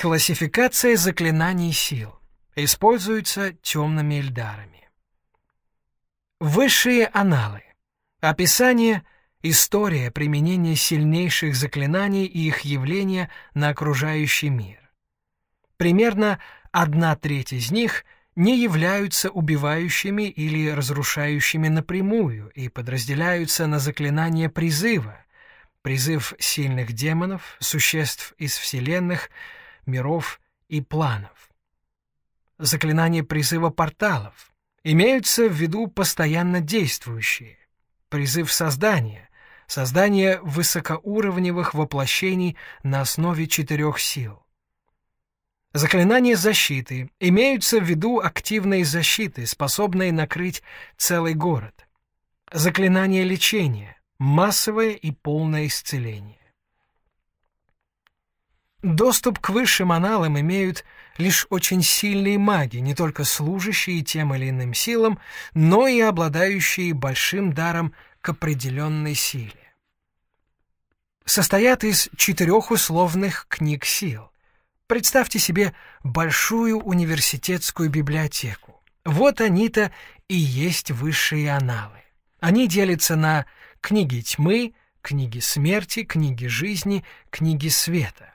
Классификация заклинаний сил. Используется темными эльдарами. Высшие аналы. Описание, история применения сильнейших заклинаний и их явления на окружающий мир. Примерно одна треть из них не являются убивающими или разрушающими напрямую и подразделяются на заклинания призыва, призыв сильных демонов, существ из вселенных, миров и планов. Заклинания призыва порталов имеются в виду постоянно действующие. Призыв создания, создание высокоуровневых воплощений на основе четырех сил. Заклинания защиты имеются в виду активные защиты, способные накрыть целый город. Заклинания лечения, массовое и полное исцеление. Доступ к высшим аналам имеют лишь очень сильные маги, не только служащие тем или иным силам, но и обладающие большим даром к определенной силе. Состоят из четырех условных книг сил. Представьте себе большую университетскую библиотеку. Вот они-то и есть высшие аналы. Они делятся на книги тьмы, книги смерти, книги жизни, книги света.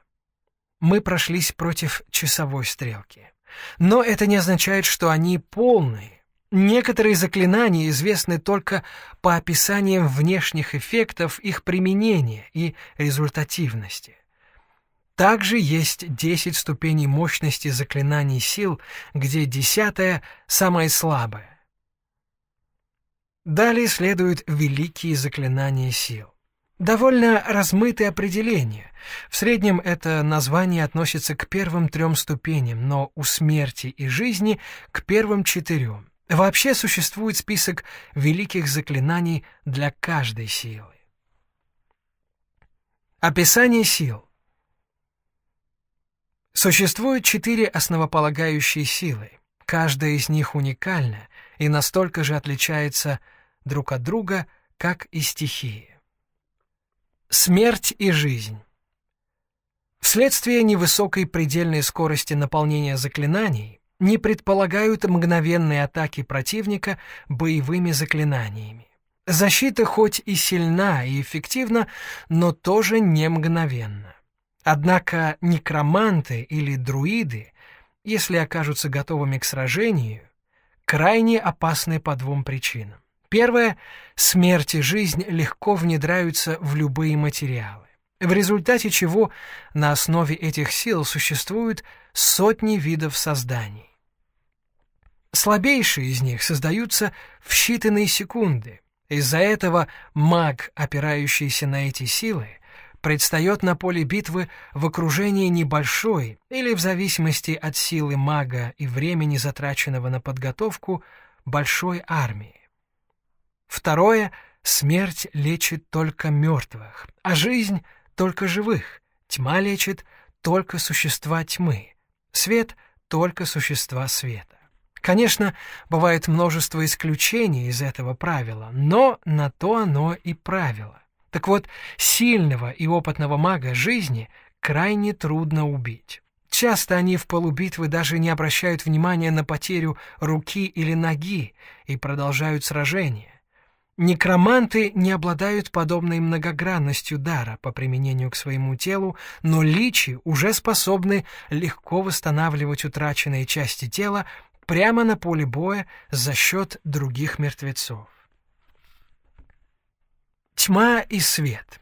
Мы прошлись против часовой стрелки. Но это не означает, что они полные. Некоторые заклинания известны только по описаниям внешних эффектов их применения и результативности. Также есть 10 ступеней мощности заклинаний сил, где десятая — самая слабая. Далее следуют великие заклинания сил. Довольно размытые определения. В среднем это название относится к первым трем ступеням, но у смерти и жизни — к первым четырем. Вообще существует список великих заклинаний для каждой силы. Описание сил — Существует четыре основополагающие силы. Каждая из них уникальна и настолько же отличается друг от друга, как и стихии. Смерть и жизнь. Вследствие невысокой предельной скорости наполнения заклинаний не предполагают мгновенные атаки противника боевыми заклинаниями. Защита хоть и сильна и эффективна, но тоже не мгновенна. Однако некроманты или друиды, если окажутся готовыми к сражению, крайне опасны по двум причинам. Первое — смерть и жизнь легко внедряются в любые материалы, в результате чего на основе этих сил существуют сотни видов созданий. Слабейшие из них создаются в считанные секунды. Из-за этого маг, опирающийся на эти силы, предстает на поле битвы в окружении небольшой или, в зависимости от силы мага и времени, затраченного на подготовку, большой армии. Второе — смерть лечит только мертвых, а жизнь — только живых, тьма лечит только существа тьмы, свет — только существа света. Конечно, бывает множество исключений из этого правила, но на то оно и правило. Так вот, сильного и опытного мага жизни крайне трудно убить. Часто они в полубитвы даже не обращают внимания на потерю руки или ноги и продолжают сражение. Некроманты не обладают подобной многогранностью дара по применению к своему телу, но личи уже способны легко восстанавливать утраченные части тела прямо на поле боя за счет других мертвецов. Тьма и свет.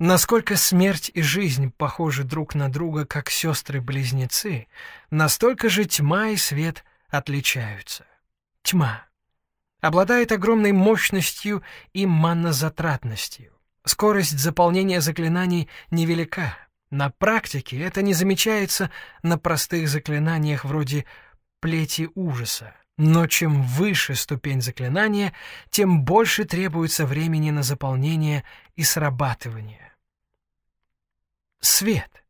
Насколько смерть и жизнь похожи друг на друга, как сестры-близнецы, настолько же тьма и свет отличаются. Тьма обладает огромной мощностью и маннозатратностью. Скорость заполнения заклинаний невелика. На практике это не замечается на простых заклинаниях вроде «плети ужаса», но чем выше ступень заклинания, тем больше требуется времени на заполнение и срабатывание. Свет.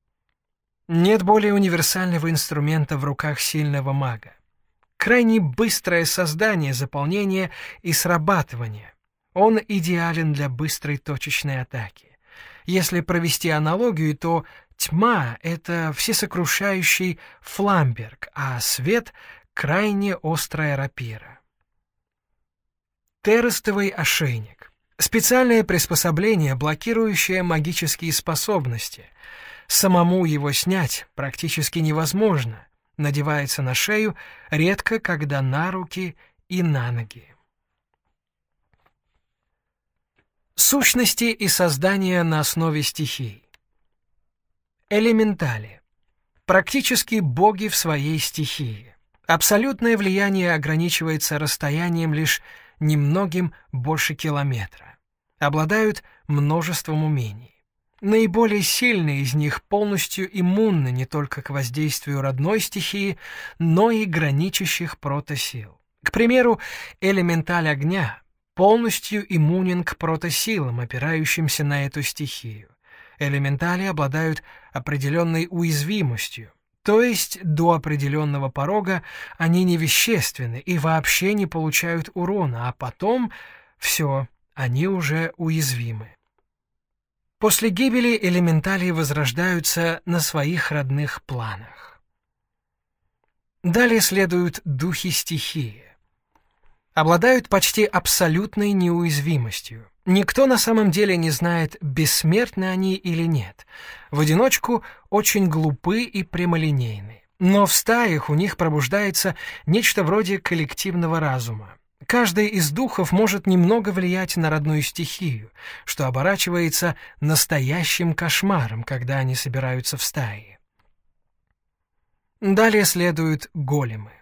Нет более универсального инструмента в руках сильного мага. Крайне быстрое создание заполнения и срабатывания. Он идеален для быстрой точечной атаки. Если провести аналогию, то Тьма — это всесокрушающий фламберг, а свет — крайне острая рапира. Терестовый ошейник. Специальное приспособление, блокирующее магические способности. Самому его снять практически невозможно. Надевается на шею, редко когда на руки и на ноги. Сущности и создания на основе стихий. Элементали. Практически боги в своей стихии. Абсолютное влияние ограничивается расстоянием лишь немногим больше километра. Обладают множеством умений. Наиболее сильные из них полностью иммунны не только к воздействию родной стихии, но и граничащих протосил. К примеру, элементаль огня полностью иммунен к протосилам, опирающимся на эту стихию элементали обладают определенной уязвимостью, то есть до определенного порога они не вещественны и вообще не получают урона, а потом все, они уже уязвимы. После гибели элементали возрождаются на своих родных планах. Далее следуют духи стихии. Обладают почти абсолютной неуязвимостью. Никто на самом деле не знает, бессмертны они или нет. В одиночку очень глупы и прямолинейны. Но в стаях у них пробуждается нечто вроде коллективного разума. Каждый из духов может немного влиять на родную стихию, что оборачивается настоящим кошмаром, когда они собираются в стаи. Далее следуют големы.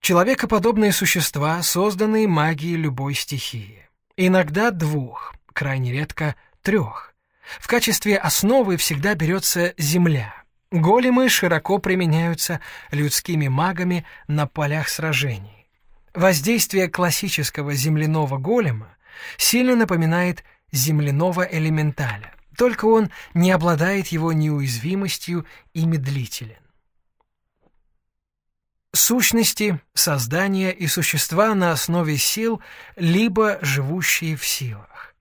Человекоподобные существа, созданные магией любой стихии. Иногда двух, крайне редко трех. В качестве основы всегда берется земля. Големы широко применяются людскими магами на полях сражений. Воздействие классического земляного голема сильно напоминает земляного элементаля, только он не обладает его неуязвимостью и медлителен. Сущности, создания и существа на основе сил, либо живущие в силах.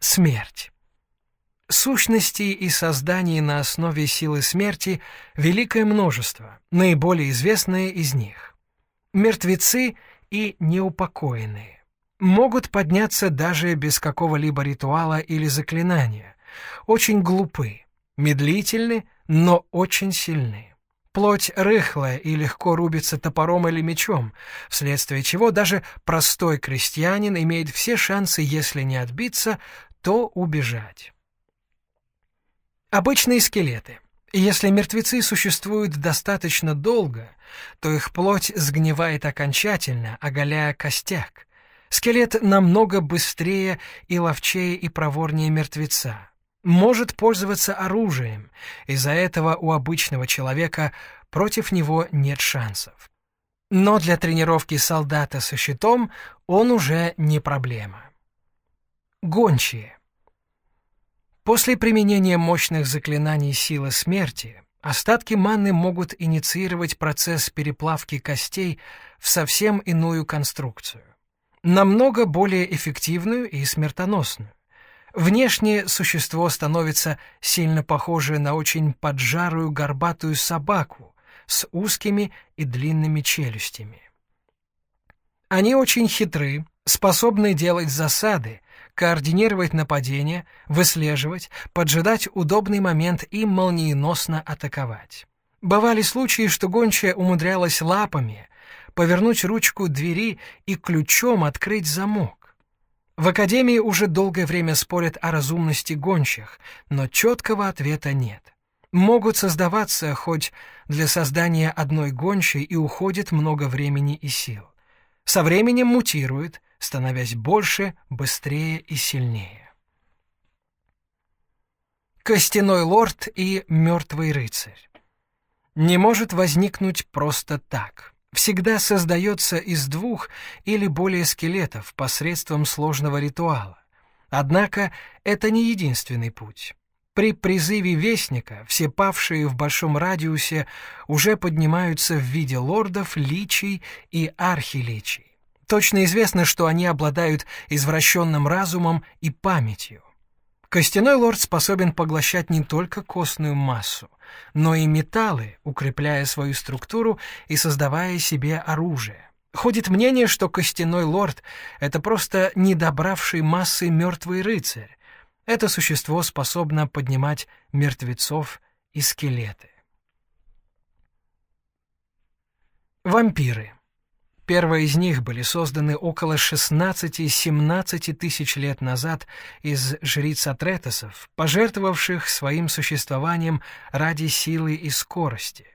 Смерть. Сущности и созданий на основе силы смерти великое множество, наиболее известные из них. Мертвецы и неупокоенные. Могут подняться даже без какого-либо ритуала или заклинания. Очень глупы, медлительны, но очень сильны. Плоть рыхлая и легко рубится топором или мечом, вследствие чего даже простой крестьянин имеет все шансы, если не отбиться, то убежать. Обычные скелеты. Если мертвецы существуют достаточно долго, то их плоть сгнивает окончательно, оголяя костяк. Скелет намного быстрее и ловчее и проворнее мертвеца может пользоваться оружием, из-за этого у обычного человека против него нет шансов. Но для тренировки солдата со щитом он уже не проблема. Гончие. После применения мощных заклинаний силы смерти остатки маны могут инициировать процесс переплавки костей в совсем иную конструкцию, намного более эффективную и смертоносную. Внешне существо становится сильно похоже на очень поджарую горбатую собаку с узкими и длинными челюстями. Они очень хитры, способны делать засады, координировать нападения, выслеживать, поджидать удобный момент и молниеносно атаковать. Бывали случаи, что гончая умудрялась лапами повернуть ручку двери и ключом открыть замок. В Академии уже долгое время спорят о разумности гончих, но четкого ответа нет. Могут создаваться хоть для создания одной гончей и уходит много времени и сил. Со временем мутирует, становясь больше, быстрее и сильнее. Костяной лорд и мертвый рыцарь. Не может возникнуть просто так всегда создается из двух или более скелетов посредством сложного ритуала. Однако это не единственный путь. При призыве Вестника все павшие в большом радиусе уже поднимаются в виде лордов, личий и архиличий. Точно известно, что они обладают извращенным разумом и памятью. Костяной лорд способен поглощать не только костную массу, но и металлы, укрепляя свою структуру и создавая себе оружие. Ходит мнение, что костяной лорд — это просто недобравший массы мертвый рыцарь. Это существо способно поднимать мертвецов и скелеты. Вампиры. Первые из них были созданы около 16-17 тысяч лет назад из жриц Атретосов, пожертвовавших своим существованием ради силы и скорости.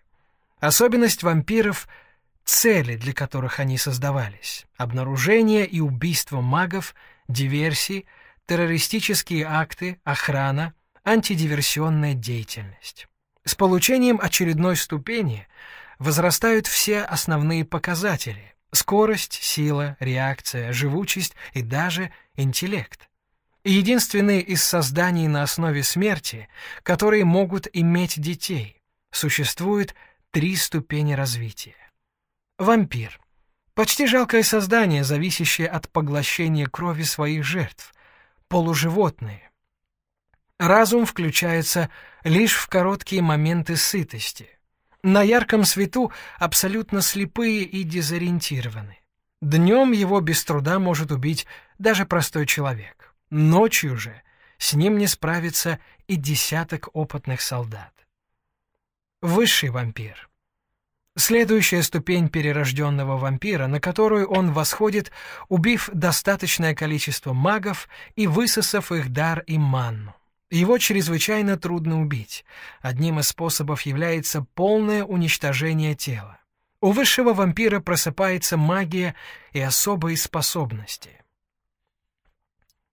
Особенность вампиров — цели, для которых они создавались, обнаружение и убийство магов, диверсии, террористические акты, охрана, антидиверсионная деятельность. С получением очередной ступени возрастают все основные показатели Скорость, сила, реакция, живучесть и даже интеллект. Единственные из созданий на основе смерти, которые могут иметь детей. Существует три ступени развития. Вампир. Почти жалкое создание, зависящее от поглощения крови своих жертв. Полуживотные. Разум включается лишь в короткие моменты сытости. На ярком свету абсолютно слепые и дезориентированы. Днем его без труда может убить даже простой человек. Ночью же с ним не справится и десяток опытных солдат. Высший вампир. Следующая ступень перерожденного вампира, на которую он восходит, убив достаточное количество магов и высосав их дар и манну. Его чрезвычайно трудно убить. Одним из способов является полное уничтожение тела. У высшего вампира просыпается магия и особые способности.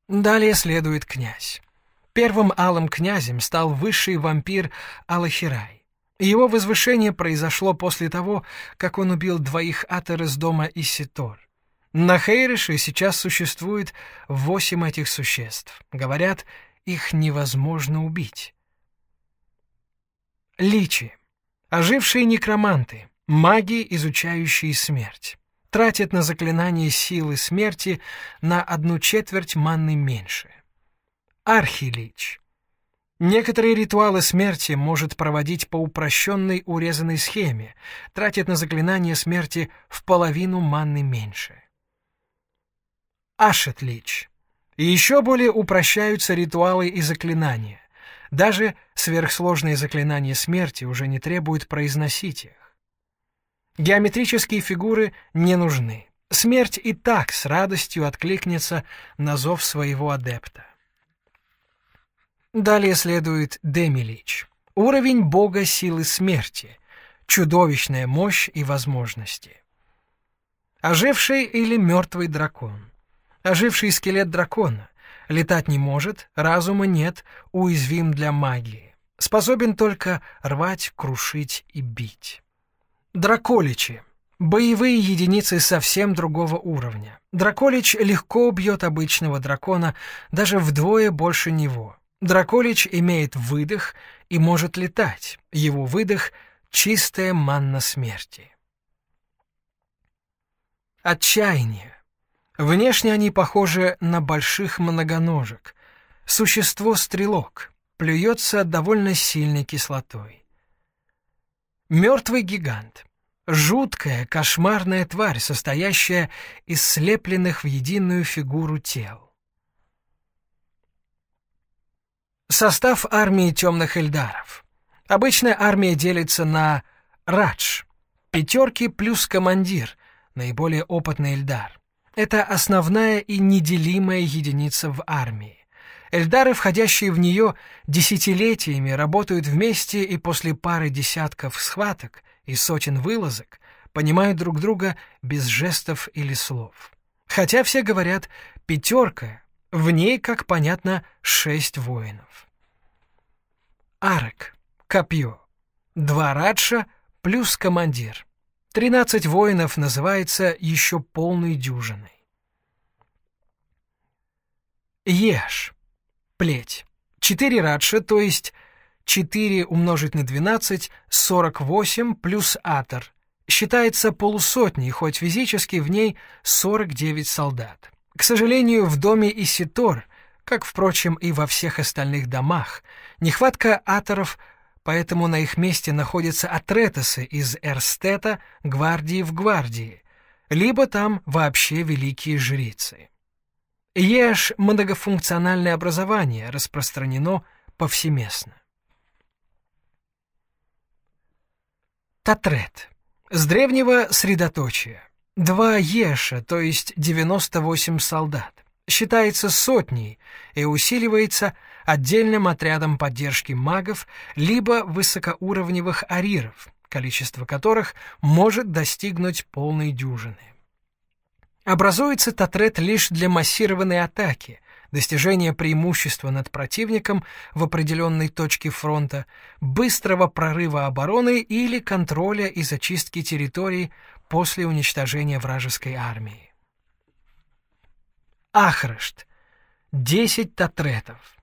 Далее следует князь. Первым алым князем стал высший вампир Алахирай. Его возвышение произошло после того, как он убил двоих атор из дома Иситор. На Хейрише сейчас существует восемь этих существ. Говорят, их невозможно убить. Личи. Ожившие некроманты, маги, изучающие смерть, тратят на заклинание силы смерти на одну четверть манны меньше. Архилич. Некоторые ритуалы смерти может проводить по упрощенной урезанной схеме, тратит на заклинание смерти в половину манны меньше. Ашетлич. И еще более упрощаются ритуалы и заклинания. Даже сверхсложные заклинания смерти уже не требуют произносить их. Геометрические фигуры не нужны. Смерть и так с радостью откликнется на зов своего адепта. Далее следует Демилич. Уровень бога силы смерти. Чудовищная мощь и возможности. Оживший или мертвый дракон. Оживший скелет дракона. Летать не может, разума нет, уязвим для магии. Способен только рвать, крушить и бить. Драколичи. Боевые единицы совсем другого уровня. Драколич легко убьет обычного дракона, даже вдвое больше него. Драколич имеет выдох и может летать. Его выдох — чистая манна смерти. Отчаяние. Внешне они похожи на больших многоножек. Существо-стрелок, плюется довольно сильной кислотой. Мертвый гигант. Жуткая, кошмарная тварь, состоящая из слепленных в единую фигуру тел. Состав армии темных эльдаров. Обычная армия делится на радж, пятерки плюс командир, наиболее опытный эльдар. Это основная и неделимая единица в армии. Эльдары, входящие в нее, десятилетиями работают вместе и после пары десятков схваток и сотен вылазок понимают друг друга без жестов или слов. Хотя все говорят «пятерка», в ней, как понятно, шесть воинов. Арк, копье, два радша плюс командир. Тринадцать воинов называется еще полной дюжиной. Еш. Плеть. Четыре радша, то есть четыре умножить на двенадцать, сорок восемь плюс атор. Считается полусотней, хоть физически в ней сорок девять солдат. К сожалению, в доме Иситор как, впрочем, и во всех остальных домах, нехватка аторов, поэтому на их месте находятся атретесы из Эрстета, гвардии в гвардии, либо там вообще великие жрицы. Еш многофункциональное образование распространено повсеместно. Татрет. С древнего средоточия. Два еша, то есть 98 солдат. Считается сотней и усиливается отдельным отрядом поддержки магов либо высокоуровневых ариров, количество которых может достигнуть полной дюжины. Образуется татрет лишь для массированной атаки, достижения преимущества над противником в определенной точке фронта, быстрого прорыва обороны или контроля и зачистки территорий после уничтожения вражеской армии. Ахрашт. 10 татретов.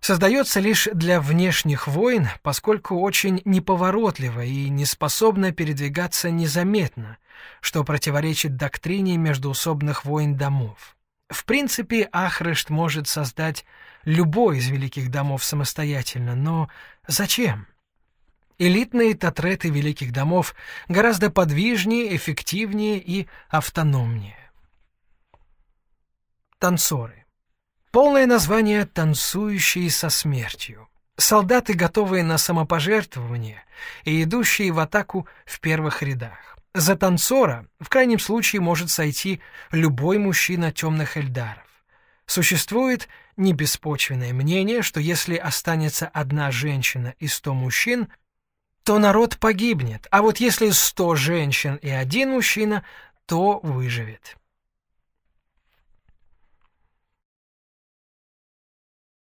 Создается лишь для внешних войн, поскольку очень неповоротливо и не способна передвигаться незаметно, что противоречит доктрине междуусобных войн домов. В принципе, Ахрышт может создать любой из великих домов самостоятельно, но зачем? Элитные татреты великих домов гораздо подвижнее, эффективнее и автономнее. Танцоры. Полное название «Танцующие со смертью». Солдаты, готовые на самопожертвование и идущие в атаку в первых рядах. За танцора в крайнем случае может сойти любой мужчина темных эльдаров. Существует небеспочвенное мнение, что если останется одна женщина и сто мужчин, то народ погибнет, а вот если сто женщин и один мужчина, то выживет.